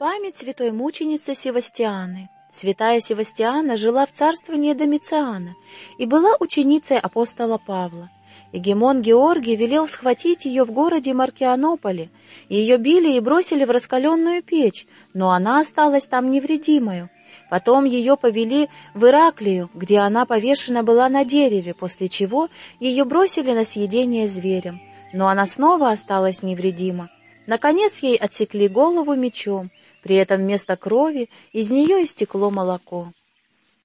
Память святой мученицы Севастианы. Святая Севастиана жила в царствовании Домициана и была ученицей апостола Павла. Егемон Георгий велел схватить ее в городе Маркианополе. Ее били и бросили в раскаленную печь, но она осталась там невредимою. Потом ее повели в Ираклию, где она повешена была на дереве, после чего ее бросили на съедение зверем. Но она снова осталась невредима. Наконец ей отсекли голову мечом, при этом вместо крови из нее истекло молоко.